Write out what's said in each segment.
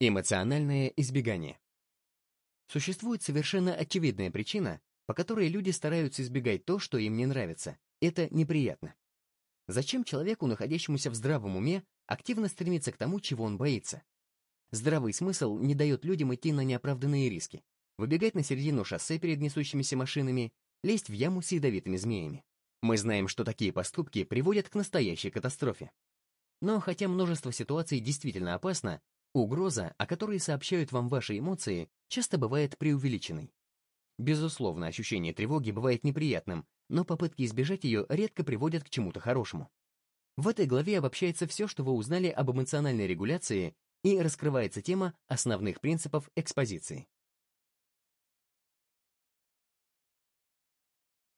Эмоциональное избегание. Существует совершенно очевидная причина, по которой люди стараются избегать то, что им не нравится. Это неприятно. Зачем человеку, находящемуся в здравом уме, активно стремиться к тому, чего он боится? Здравый смысл не дает людям идти на неоправданные риски, выбегать на середину шоссе перед несущимися машинами, лезть в яму с ядовитыми змеями. Мы знаем, что такие поступки приводят к настоящей катастрофе. Но хотя множество ситуаций действительно опасно, угроза, о которой сообщают вам ваши эмоции, часто бывает преувеличенной. Безусловно, ощущение тревоги бывает неприятным, но попытки избежать ее редко приводят к чему-то хорошему. В этой главе обобщается все, что вы узнали об эмоциональной регуляции, и раскрывается тема основных принципов экспозиции.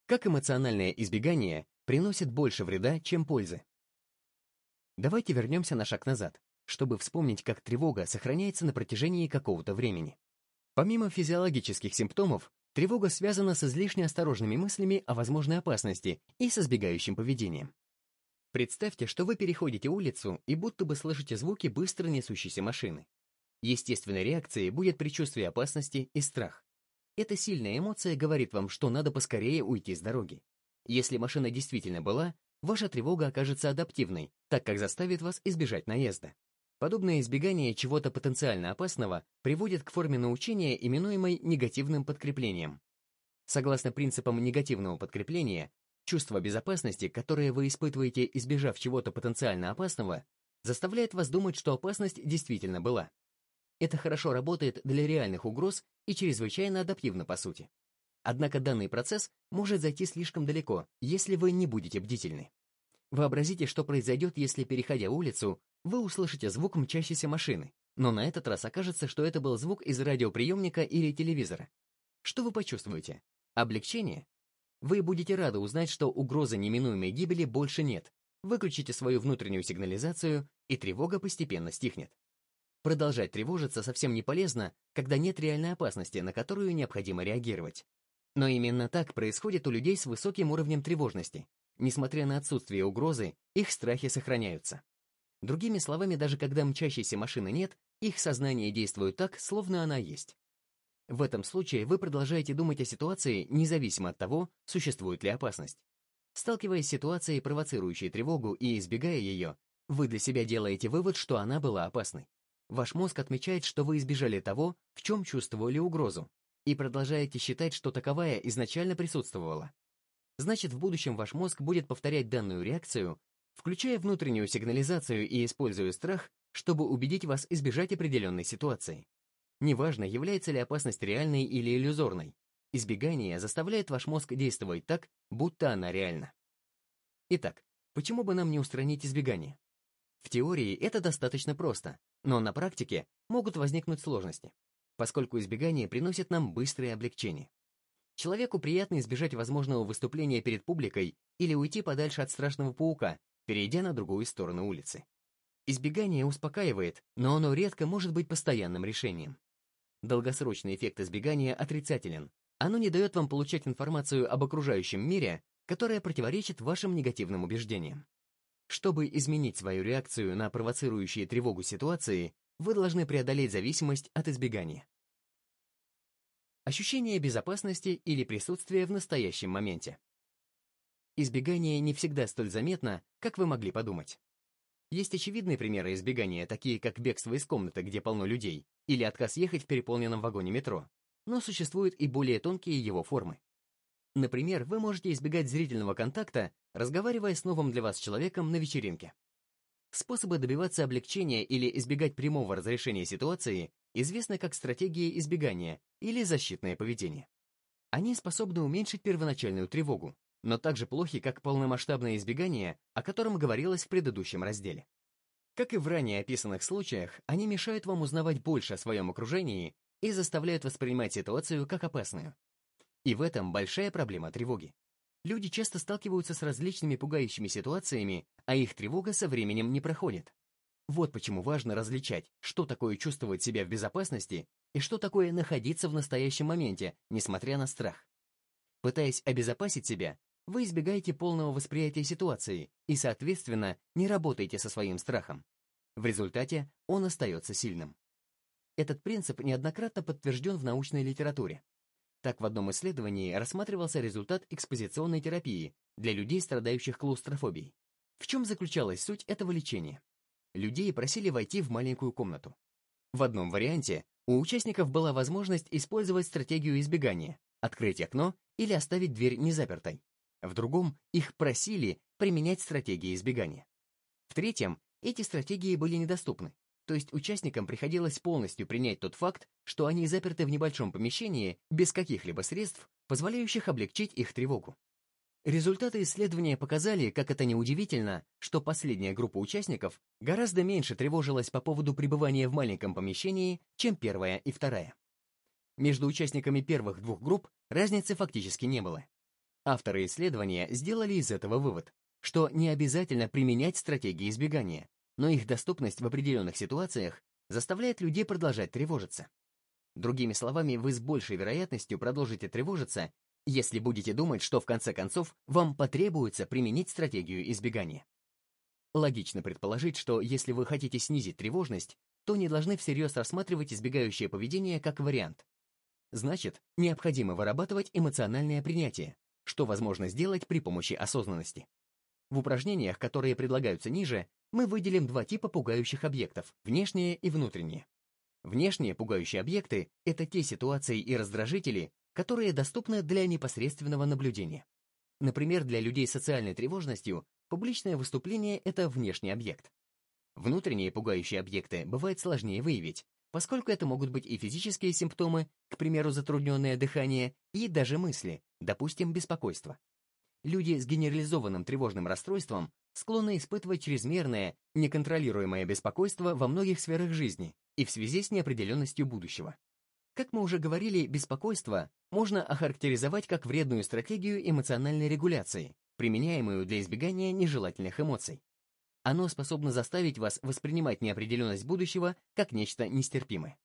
Как эмоциональное избегание приносит больше вреда, чем пользы? Давайте вернемся на шаг назад, чтобы вспомнить, как тревога сохраняется на протяжении какого-то времени. Помимо физиологических симптомов, Тревога связана с излишне осторожными мыслями о возможной опасности и с избегающим поведением. Представьте, что вы переходите улицу и будто бы слышите звуки быстро несущейся машины. Естественной реакцией будет предчувствие опасности и страх. Эта сильная эмоция говорит вам, что надо поскорее уйти с дороги. Если машина действительно была, ваша тревога окажется адаптивной, так как заставит вас избежать наезда. Подобное избегание чего-то потенциально опасного приводит к форме научения, именуемой негативным подкреплением. Согласно принципам негативного подкрепления, чувство безопасности, которое вы испытываете, избежав чего-то потенциально опасного, заставляет вас думать, что опасность действительно была. Это хорошо работает для реальных угроз и чрезвычайно адаптивно по сути. Однако данный процесс может зайти слишком далеко, если вы не будете бдительны. Вообразите, что произойдет, если, переходя улицу, вы услышите звук мчащейся машины, но на этот раз окажется, что это был звук из радиоприемника или телевизора. Что вы почувствуете? Облегчение? Вы будете рады узнать, что угрозы неминуемой гибели больше нет. Выключите свою внутреннюю сигнализацию, и тревога постепенно стихнет. Продолжать тревожиться совсем не полезно, когда нет реальной опасности, на которую необходимо реагировать. Но именно так происходит у людей с высоким уровнем тревожности. Несмотря на отсутствие угрозы, их страхи сохраняются. Другими словами, даже когда мчащейся машины нет, их сознание действует так, словно она есть. В этом случае вы продолжаете думать о ситуации, независимо от того, существует ли опасность. Сталкиваясь с ситуацией, провоцирующей тревогу и избегая ее, вы для себя делаете вывод, что она была опасной. Ваш мозг отмечает, что вы избежали того, в чем чувствовали угрозу, и продолжаете считать, что таковая изначально присутствовала. Значит, в будущем ваш мозг будет повторять данную реакцию, включая внутреннюю сигнализацию и используя страх, чтобы убедить вас избежать определенной ситуации. Неважно, является ли опасность реальной или иллюзорной, избегание заставляет ваш мозг действовать так, будто она реальна. Итак, почему бы нам не устранить избегание? В теории это достаточно просто, но на практике могут возникнуть сложности, поскольку избегание приносит нам быстрое облегчение. Человеку приятно избежать возможного выступления перед публикой или уйти подальше от страшного паука, перейдя на другую сторону улицы. Избегание успокаивает, но оно редко может быть постоянным решением. Долгосрочный эффект избегания отрицателен. Оно не дает вам получать информацию об окружающем мире, которая противоречит вашим негативным убеждениям. Чтобы изменить свою реакцию на провоцирующие тревогу ситуации, вы должны преодолеть зависимость от избегания. Ощущение безопасности или присутствие в настоящем моменте. Избегание не всегда столь заметно, как вы могли подумать. Есть очевидные примеры избегания, такие как бегство из комнаты, где полно людей, или отказ ехать в переполненном вагоне метро. Но существуют и более тонкие его формы. Например, вы можете избегать зрительного контакта, разговаривая с новым для вас человеком на вечеринке. Способы добиваться облегчения или избегать прямого разрешения ситуации известны как стратегии избегания или защитное поведение. Они способны уменьшить первоначальную тревогу, но также плохи, как полномасштабное избегание, о котором говорилось в предыдущем разделе. Как и в ранее описанных случаях, они мешают вам узнавать больше о своем окружении и заставляют воспринимать ситуацию как опасную. И в этом большая проблема тревоги. Люди часто сталкиваются с различными пугающими ситуациями, а их тревога со временем не проходит. Вот почему важно различать, что такое чувствовать себя в безопасности и что такое находиться в настоящем моменте, несмотря на страх. Пытаясь обезопасить себя, вы избегаете полного восприятия ситуации и, соответственно, не работаете со своим страхом. В результате он остается сильным. Этот принцип неоднократно подтвержден в научной литературе. Так, в одном исследовании рассматривался результат экспозиционной терапии для людей, страдающих клаустрофобией. В чем заключалась суть этого лечения? Людей просили войти в маленькую комнату. В одном варианте у участников была возможность использовать стратегию избегания, открыть окно или оставить дверь незапертой. В другом их просили применять стратегии избегания. В третьем эти стратегии были недоступны, то есть участникам приходилось полностью принять тот факт, что они заперты в небольшом помещении без каких-либо средств, позволяющих облегчить их тревогу. Результаты исследования показали, как это неудивительно, что последняя группа участников гораздо меньше тревожилась по поводу пребывания в маленьком помещении, чем первая и вторая. Между участниками первых двух групп разницы фактически не было. Авторы исследования сделали из этого вывод, что не обязательно применять стратегии избегания, но их доступность в определенных ситуациях заставляет людей продолжать тревожиться. Другими словами, вы с большей вероятностью продолжите тревожиться, если будете думать, что в конце концов вам потребуется применить стратегию избегания. Логично предположить, что если вы хотите снизить тревожность, то не должны всерьез рассматривать избегающее поведение как вариант. Значит, необходимо вырабатывать эмоциональное принятие, что возможно сделать при помощи осознанности. В упражнениях, которые предлагаются ниже, мы выделим два типа пугающих объектов – внешние и внутренние. Внешние пугающие объекты – это те ситуации и раздражители, которые доступны для непосредственного наблюдения. Например, для людей с социальной тревожностью публичное выступление – это внешний объект. Внутренние пугающие объекты бывает сложнее выявить, поскольку это могут быть и физические симптомы, к примеру, затрудненное дыхание, и даже мысли, допустим, беспокойство. Люди с генерализованным тревожным расстройством склонны испытывать чрезмерное, неконтролируемое беспокойство во многих сферах жизни и в связи с неопределенностью будущего. Как мы уже говорили, беспокойство можно охарактеризовать как вредную стратегию эмоциональной регуляции, применяемую для избегания нежелательных эмоций. Оно способно заставить вас воспринимать неопределенность будущего как нечто нестерпимое.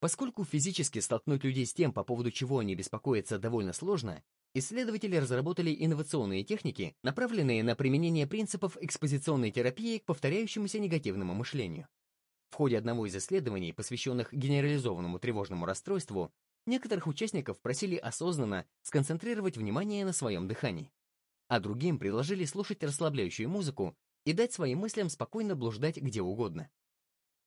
Поскольку физически столкнуть людей с тем, по поводу чего они беспокоятся, довольно сложно, исследователи разработали инновационные техники, направленные на применение принципов экспозиционной терапии к повторяющемуся негативному мышлению. В ходе одного из исследований, посвященных генерализованному тревожному расстройству, некоторых участников просили осознанно сконцентрировать внимание на своем дыхании, а другим предложили слушать расслабляющую музыку и дать своим мыслям спокойно блуждать где угодно.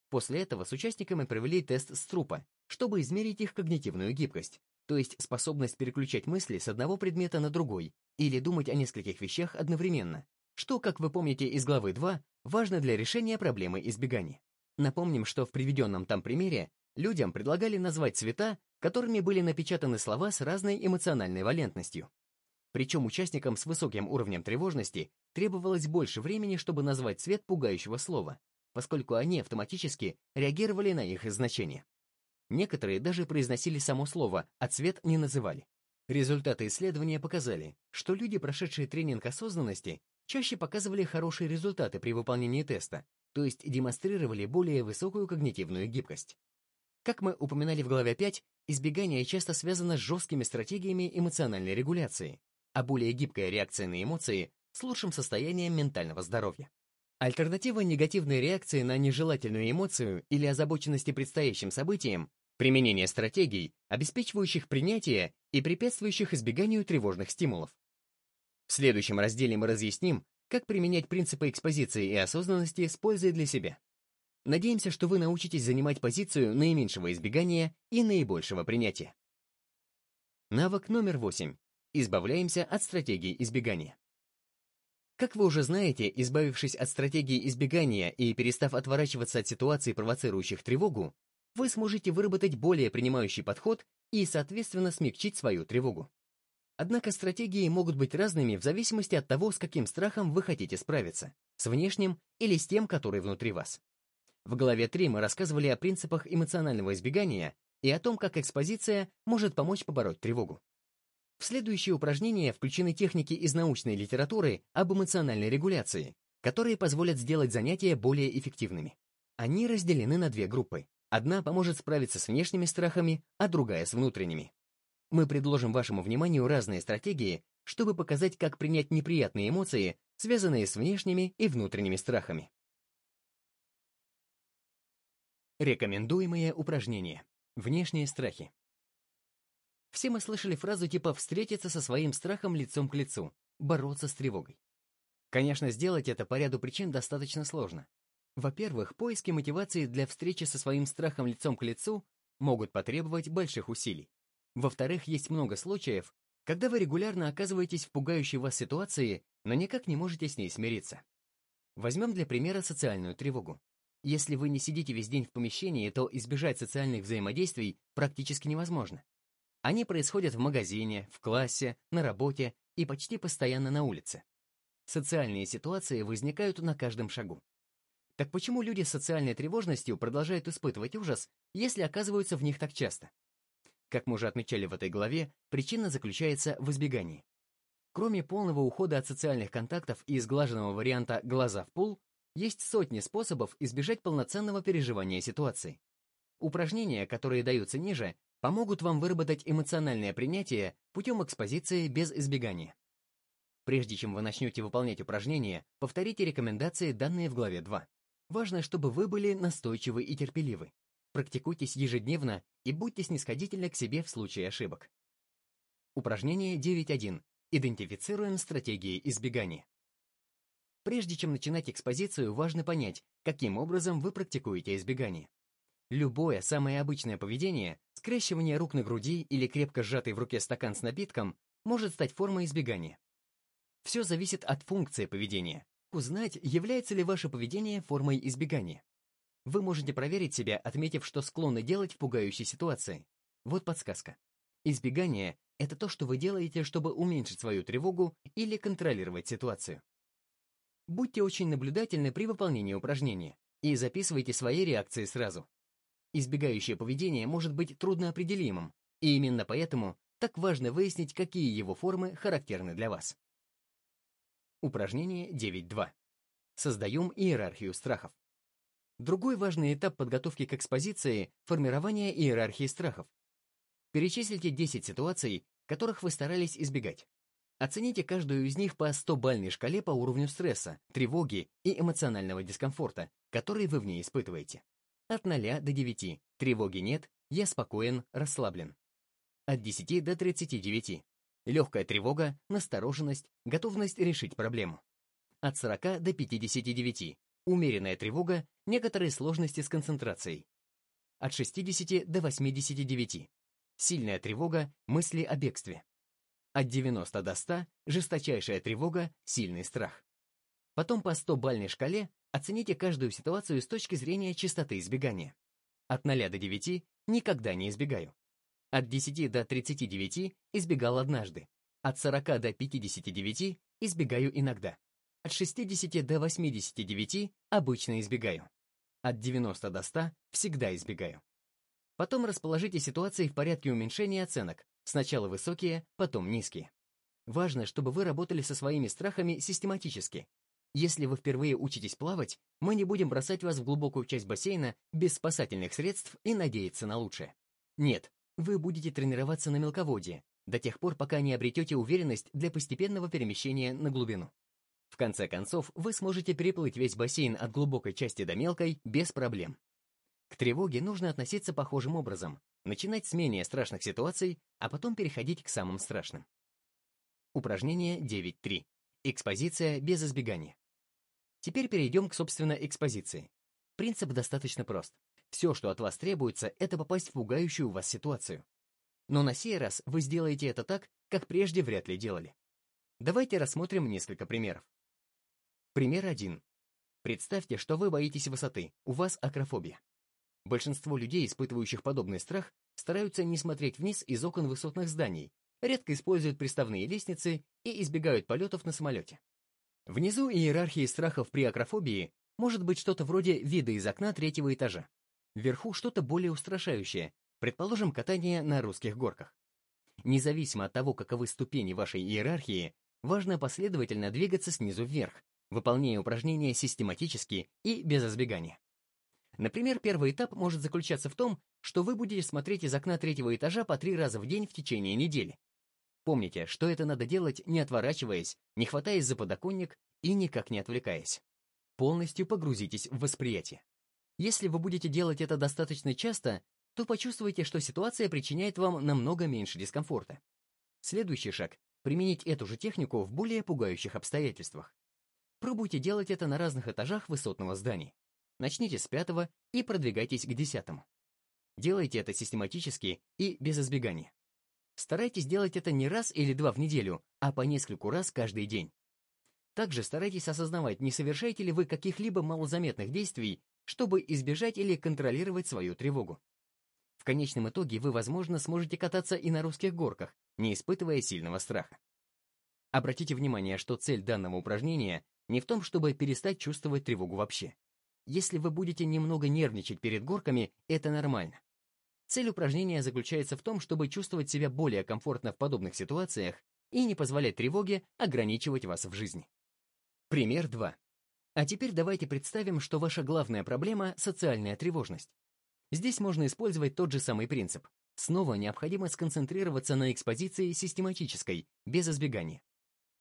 После этого с участниками провели тест Струпа, чтобы измерить их когнитивную гибкость, то есть способность переключать мысли с одного предмета на другой или думать о нескольких вещах одновременно, что, как вы помните из главы 2, важно для решения проблемы избегания. Напомним, что в приведенном там примере людям предлагали назвать цвета, которыми были напечатаны слова с разной эмоциональной валентностью. Причем участникам с высоким уровнем тревожности требовалось больше времени, чтобы назвать цвет пугающего слова, поскольку они автоматически реагировали на их значение. Некоторые даже произносили само слово, а цвет не называли. Результаты исследования показали, что люди, прошедшие тренинг осознанности, чаще показывали хорошие результаты при выполнении теста, то есть демонстрировали более высокую когнитивную гибкость. Как мы упоминали в главе 5, избегание часто связано с жесткими стратегиями эмоциональной регуляции, а более гибкая реакция на эмоции с лучшим состоянием ментального здоровья. Альтернатива негативной реакции на нежелательную эмоцию или озабоченности предстоящим событием – применение стратегий, обеспечивающих принятие и препятствующих избеганию тревожных стимулов. В следующем разделе мы разъясним, как применять принципы экспозиции и осознанности с пользой для себя. Надеемся, что вы научитесь занимать позицию наименьшего избегания и наибольшего принятия. Навык номер 8. Избавляемся от стратегии избегания. Как вы уже знаете, избавившись от стратегии избегания и перестав отворачиваться от ситуаций, провоцирующих тревогу, вы сможете выработать более принимающий подход и, соответственно, смягчить свою тревогу. Однако стратегии могут быть разными в зависимости от того, с каким страхом вы хотите справиться, с внешним или с тем, который внутри вас. В главе 3 мы рассказывали о принципах эмоционального избегания и о том, как экспозиция может помочь побороть тревогу. В следующее упражнение включены техники из научной литературы об эмоциональной регуляции, которые позволят сделать занятия более эффективными. Они разделены на две группы. Одна поможет справиться с внешними страхами, а другая с внутренними. Мы предложим вашему вниманию разные стратегии, чтобы показать, как принять неприятные эмоции, связанные с внешними и внутренними страхами. Рекомендуемые упражнения. Внешние страхи. Все мы слышали фразу типа «встретиться со своим страхом лицом к лицу», «бороться с тревогой». Конечно, сделать это по ряду причин достаточно сложно. Во-первых, поиски мотивации для встречи со своим страхом лицом к лицу могут потребовать больших усилий. Во-вторых, есть много случаев, когда вы регулярно оказываетесь в пугающей вас ситуации, но никак не можете с ней смириться. Возьмем для примера социальную тревогу. Если вы не сидите весь день в помещении, то избежать социальных взаимодействий практически невозможно. Они происходят в магазине, в классе, на работе и почти постоянно на улице. Социальные ситуации возникают на каждом шагу. Так почему люди с социальной тревожностью продолжают испытывать ужас, если оказываются в них так часто? Как мы уже отмечали в этой главе, причина заключается в избегании. Кроме полного ухода от социальных контактов и сглаженного варианта «глаза в пол», есть сотни способов избежать полноценного переживания ситуации. Упражнения, которые даются ниже, помогут вам выработать эмоциональное принятие путем экспозиции без избегания. Прежде чем вы начнете выполнять упражнения, повторите рекомендации, данные в главе 2. Важно, чтобы вы были настойчивы и терпеливы. Практикуйтесь ежедневно и будьте снисходительны к себе в случае ошибок. Упражнение 9.1. Идентифицируем стратегии избегания. Прежде чем начинать экспозицию, важно понять, каким образом вы практикуете избегание. Любое самое обычное поведение, скрещивание рук на груди или крепко сжатый в руке стакан с напитком, может стать формой избегания. Все зависит от функции поведения. Узнать, является ли ваше поведение формой избегания. Вы можете проверить себя, отметив, что склонны делать в пугающей ситуации. Вот подсказка. Избегание — это то, что вы делаете, чтобы уменьшить свою тревогу или контролировать ситуацию. Будьте очень наблюдательны при выполнении упражнения и записывайте свои реакции сразу. Избегающее поведение может быть трудноопределимым, и именно поэтому так важно выяснить, какие его формы характерны для вас. Упражнение 9.2. Создаем иерархию страхов. Другой важный этап подготовки к экспозиции — формирование иерархии страхов. Перечислите 10 ситуаций, которых вы старались избегать. Оцените каждую из них по 100-бальной шкале по уровню стресса, тревоги и эмоционального дискомфорта, который вы в ней испытываете. От 0 до 9. Тревоги нет, я спокоен, расслаблен. От 10 до 39. Легкая тревога, настороженность, готовность решить проблему. От 40 до 59. Умеренная тревога, некоторые сложности с концентрацией. От 60 до 89. Сильная тревога, мысли о бегстве. От 90 до 100 – жесточайшая тревога, сильный страх. Потом по 100-бальной шкале оцените каждую ситуацию с точки зрения частоты избегания. От 0 до 9 – никогда не избегаю. От 10 до 39 – избегал однажды. От 40 до 59 – избегаю иногда. От 60 до 89 – обычно избегаю. От 90 до 100 – всегда избегаю. Потом расположите ситуации в порядке уменьшения оценок, Сначала высокие, потом низкие. Важно, чтобы вы работали со своими страхами систематически. Если вы впервые учитесь плавать, мы не будем бросать вас в глубокую часть бассейна без спасательных средств и надеяться на лучшее. Нет, вы будете тренироваться на мелководье, до тех пор, пока не обретете уверенность для постепенного перемещения на глубину. В конце концов, вы сможете переплыть весь бассейн от глубокой части до мелкой без проблем. К тревоге нужно относиться похожим образом, начинать с менее страшных ситуаций, а потом переходить к самым страшным. Упражнение 9.3. Экспозиция без избегания. Теперь перейдем к, собственно, экспозиции. Принцип достаточно прост. Все, что от вас требуется, это попасть в пугающую вас ситуацию. Но на сей раз вы сделаете это так, как прежде вряд ли делали. Давайте рассмотрим несколько примеров. Пример 1. Представьте, что вы боитесь высоты, у вас акрофобия. Большинство людей, испытывающих подобный страх, стараются не смотреть вниз из окон высотных зданий, редко используют приставные лестницы и избегают полетов на самолете. Внизу иерархии страхов при акрофобии может быть что-то вроде вида из окна третьего этажа. Вверху что-то более устрашающее, предположим, катание на русских горках. Независимо от того, каковы ступени вашей иерархии, важно последовательно двигаться снизу вверх, выполняя упражнения систематически и без избегания. Например, первый этап может заключаться в том, что вы будете смотреть из окна третьего этажа по три раза в день в течение недели. Помните, что это надо делать, не отворачиваясь, не хватаясь за подоконник и никак не отвлекаясь. Полностью погрузитесь в восприятие. Если вы будете делать это достаточно часто, то почувствуете, что ситуация причиняет вам намного меньше дискомфорта. Следующий шаг — применить эту же технику в более пугающих обстоятельствах. Пробуйте делать это на разных этажах высотного здания. Начните с пятого и продвигайтесь к десятому. Делайте это систематически и без избегания. Старайтесь делать это не раз или два в неделю, а по нескольку раз каждый день. Также старайтесь осознавать, не совершаете ли вы каких-либо малозаметных действий, чтобы избежать или контролировать свою тревогу. В конечном итоге вы, возможно, сможете кататься и на русских горках, не испытывая сильного страха. Обратите внимание, что цель данного упражнения не в том, чтобы перестать чувствовать тревогу вообще. Если вы будете немного нервничать перед горками, это нормально. Цель упражнения заключается в том, чтобы чувствовать себя более комфортно в подобных ситуациях и не позволять тревоге ограничивать вас в жизни. Пример 2. А теперь давайте представим, что ваша главная проблема — социальная тревожность. Здесь можно использовать тот же самый принцип. Снова необходимо сконцентрироваться на экспозиции систематической, без избегания.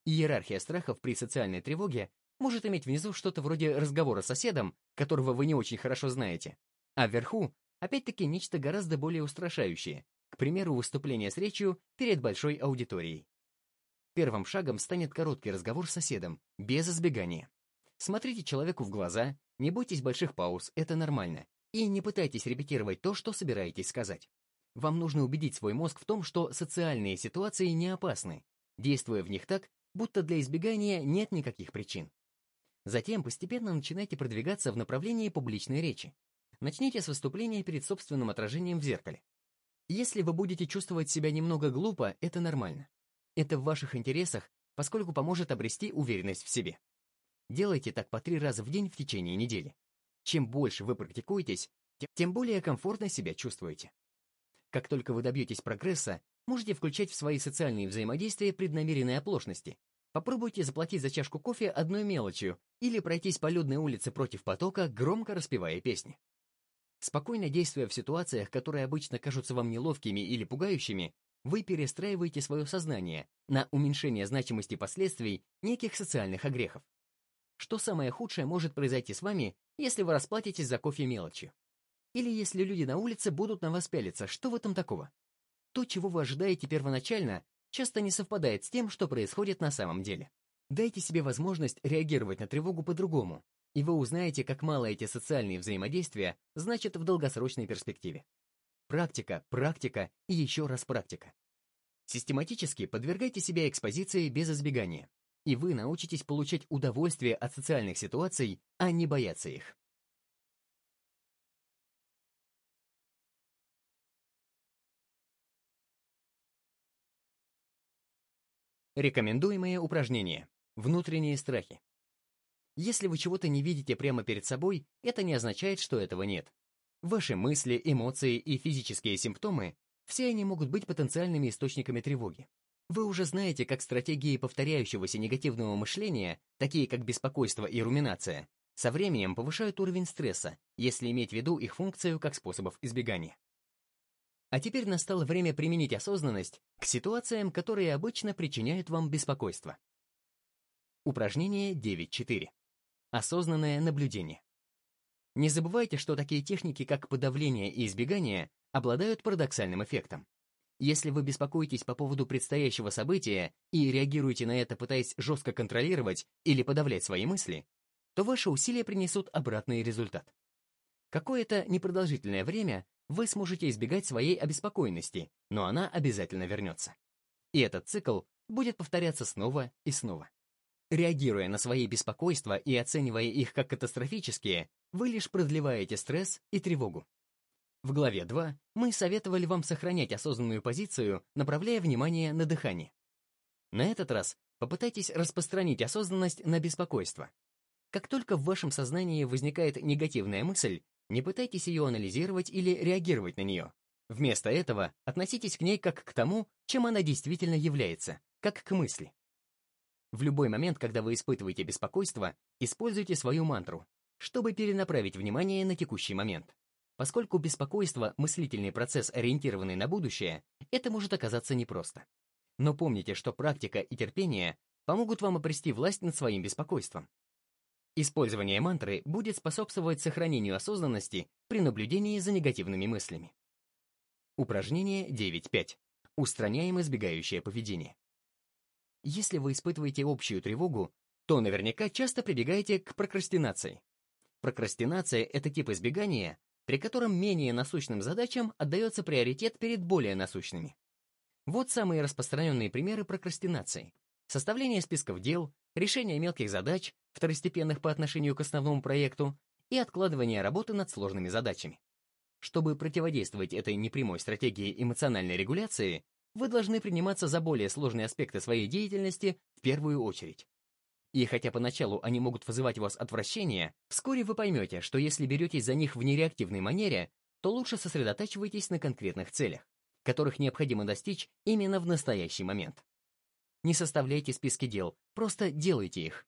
Иерархия страхов при социальной тревоге может иметь внизу что-то вроде разговора с соседом, которого вы не очень хорошо знаете, а вверху, опять-таки, нечто гораздо более устрашающее, к примеру, выступление с речью перед большой аудиторией. Первым шагом станет короткий разговор с соседом, без избегания. Смотрите человеку в глаза, не бойтесь больших пауз, это нормально, и не пытайтесь репетировать то, что собираетесь сказать. Вам нужно убедить свой мозг в том, что социальные ситуации не опасны, действуя в них так, будто для избегания нет никаких причин. Затем постепенно начинайте продвигаться в направлении публичной речи. Начните с выступления перед собственным отражением в зеркале. Если вы будете чувствовать себя немного глупо, это нормально. Это в ваших интересах, поскольку поможет обрести уверенность в себе. Делайте так по три раза в день в течение недели. Чем больше вы практикуетесь, тем более комфортно себя чувствуете. Как только вы добьетесь прогресса, можете включать в свои социальные взаимодействия преднамеренные оплошности. Попробуйте заплатить за чашку кофе одной мелочью или пройтись по людной улице против потока, громко распевая песни. Спокойно действуя в ситуациях, которые обычно кажутся вам неловкими или пугающими, вы перестраиваете свое сознание на уменьшение значимости последствий неких социальных огрехов. Что самое худшее может произойти с вами, если вы расплатитесь за кофе мелочью? Или если люди на улице будут на вас пялиться, что в этом такого? То, чего вы ожидаете первоначально, часто не совпадает с тем, что происходит на самом деле. Дайте себе возможность реагировать на тревогу по-другому, и вы узнаете, как мало эти социальные взаимодействия значат в долгосрочной перспективе. Практика, практика и еще раз практика. Систематически подвергайте себя экспозиции без избегания и вы научитесь получать удовольствие от социальных ситуаций, а не бояться их. Рекомендуемые упражнения. Внутренние страхи. Если вы чего-то не видите прямо перед собой, это не означает, что этого нет. Ваши мысли, эмоции и физические симптомы – все они могут быть потенциальными источниками тревоги. Вы уже знаете, как стратегии повторяющегося негативного мышления, такие как беспокойство и руминация, со временем повышают уровень стресса, если иметь в виду их функцию как способов избегания. А теперь настало время применить осознанность к ситуациям, которые обычно причиняют вам беспокойство. Упражнение 9.4. Осознанное наблюдение. Не забывайте, что такие техники, как подавление и избегание, обладают парадоксальным эффектом. Если вы беспокоитесь по поводу предстоящего события и реагируете на это, пытаясь жестко контролировать или подавлять свои мысли, то ваши усилия принесут обратный результат. Какое-то непродолжительное время вы сможете избегать своей обеспокоенности, но она обязательно вернется. И этот цикл будет повторяться снова и снова. Реагируя на свои беспокойства и оценивая их как катастрофические, вы лишь продлеваете стресс и тревогу. В главе 2 мы советовали вам сохранять осознанную позицию, направляя внимание на дыхание. На этот раз попытайтесь распространить осознанность на беспокойство. Как только в вашем сознании возникает негативная мысль, не пытайтесь ее анализировать или реагировать на нее. Вместо этого относитесь к ней как к тому, чем она действительно является, как к мысли. В любой момент, когда вы испытываете беспокойство, используйте свою мантру, чтобы перенаправить внимание на текущий момент. Поскольку беспокойство — мыслительный процесс, ориентированный на будущее, это может оказаться непросто. Но помните, что практика и терпение помогут вам обрести власть над своим беспокойством. Использование мантры будет способствовать сохранению осознанности при наблюдении за негативными мыслями. Упражнение 9.5. Устраняем избегающее поведение. Если вы испытываете общую тревогу, то наверняка часто прибегаете к прокрастинации. Прокрастинация — это тип избегания, при котором менее насущным задачам отдается приоритет перед более насущными. Вот самые распространенные примеры прокрастинации. Составление списков дел, решение мелких задач, второстепенных по отношению к основному проекту, и откладывание работы над сложными задачами. Чтобы противодействовать этой непрямой стратегии эмоциональной регуляции, вы должны приниматься за более сложные аспекты своей деятельности в первую очередь. И хотя поначалу они могут вызывать у вас отвращение, вскоре вы поймете, что если беретесь за них в нереактивной манере, то лучше сосредотачивайтесь на конкретных целях, которых необходимо достичь именно в настоящий момент. Не составляйте списки дел, просто делайте их.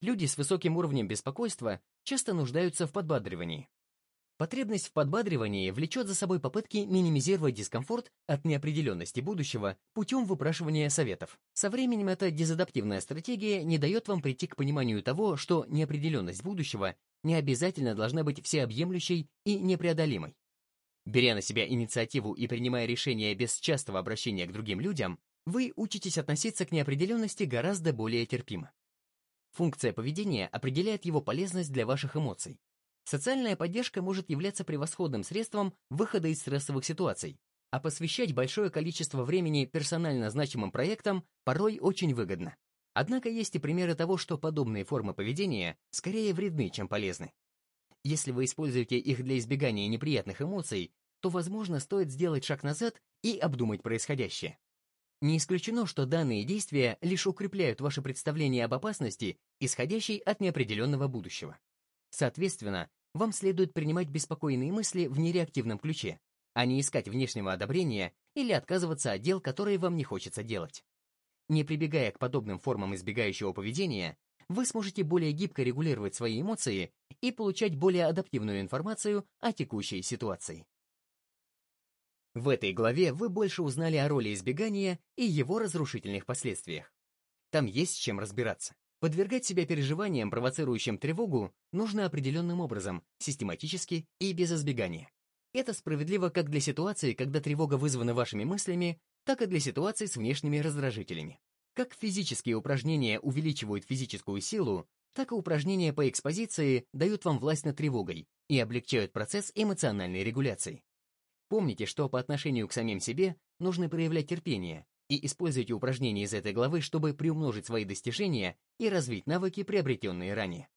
Люди с высоким уровнем беспокойства часто нуждаются в подбадривании. Потребность в подбадривании влечет за собой попытки минимизировать дискомфорт от неопределенности будущего путем выпрашивания советов. Со временем эта дезадаптивная стратегия не дает вам прийти к пониманию того, что неопределенность будущего не обязательно должна быть всеобъемлющей и непреодолимой. Беря на себя инициативу и принимая решения без частого обращения к другим людям, вы учитесь относиться к неопределенности гораздо более терпимо. Функция поведения определяет его полезность для ваших эмоций, Социальная поддержка может являться превосходным средством выхода из стрессовых ситуаций, а посвящать большое количество времени персонально значимым проектам порой очень выгодно. Однако есть и примеры того, что подобные формы поведения скорее вредны, чем полезны. Если вы используете их для избегания неприятных эмоций, то, возможно, стоит сделать шаг назад и обдумать происходящее. Не исключено, что данные действия лишь укрепляют ваше представление об опасности, исходящей от неопределенного будущего. Соответственно, вам следует принимать беспокойные мысли в нереактивном ключе, а не искать внешнего одобрения или отказываться от дел, которые вам не хочется делать. Не прибегая к подобным формам избегающего поведения, вы сможете более гибко регулировать свои эмоции и получать более адаптивную информацию о текущей ситуации. В этой главе вы больше узнали о роли избегания и его разрушительных последствиях. Там есть с чем разбираться. Подвергать себя переживаниям, провоцирующим тревогу, нужно определенным образом, систематически и без избегания. Это справедливо как для ситуации, когда тревога вызвана вашими мыслями, так и для ситуаций с внешними раздражителями. Как физические упражнения увеличивают физическую силу, так и упражнения по экспозиции дают вам власть над тревогой и облегчают процесс эмоциональной регуляции. Помните, что по отношению к самим себе нужно проявлять терпение, и используйте упражнения из этой главы, чтобы приумножить свои достижения и развить навыки, приобретенные ранее.